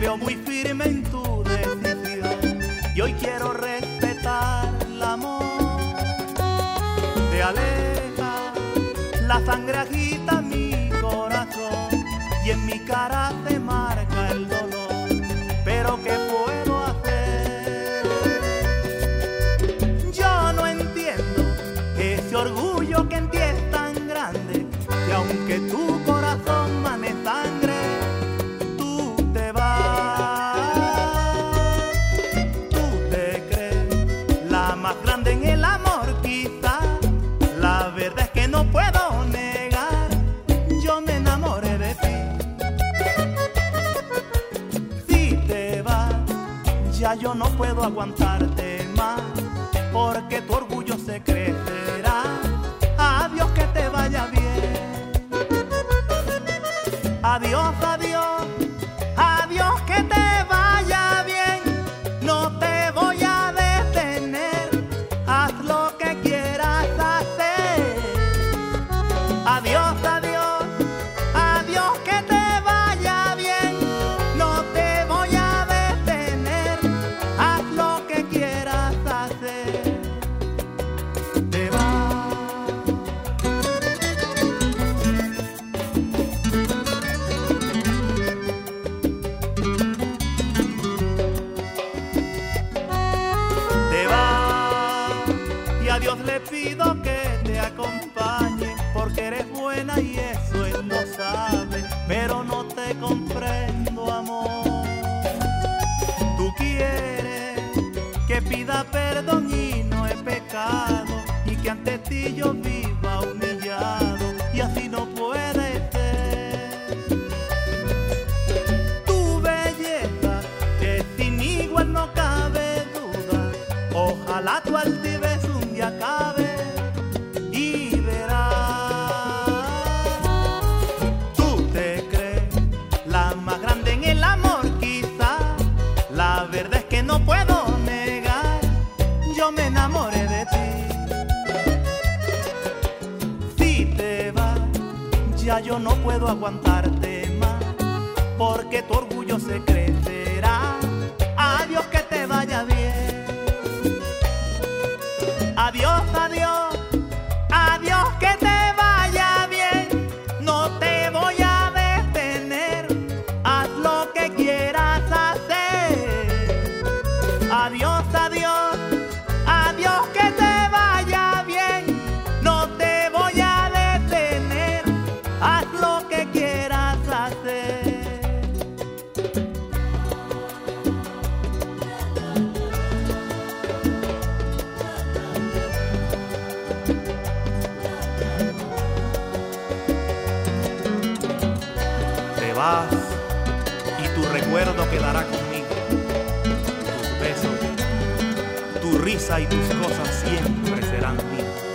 veo muy firme en tu decisión y hoy quiero respetar el amor. Te aleja, la sangre agita mi corazón y en mi cara se marca el dolor. Pero ¿qué puedo hacer? Yo no entiendo ese orgullo que en ti es tan grande que aunque tu ya yo no puedo aguantarte más, porque tu orgullo se crecerá. Adiós, que te vaya bien. Adiós, adiós, le pido que te acompañe porque eres buena y eso él lo sabe pero no te comprendo amor tú quieres que pida perdón y no he pecado y que ante ti yo viva humillado y así no puede ser tu belleza que sin igual no cabe duda. Ojalá tu altivez yo no puedo aguantarte más, porque tu orgullo se crecerá. Adiós, que te vaya bien. Adiós, y tu recuerdo quedará conmigo. Tus besos, tu risa y tus cosas siempre serán míos.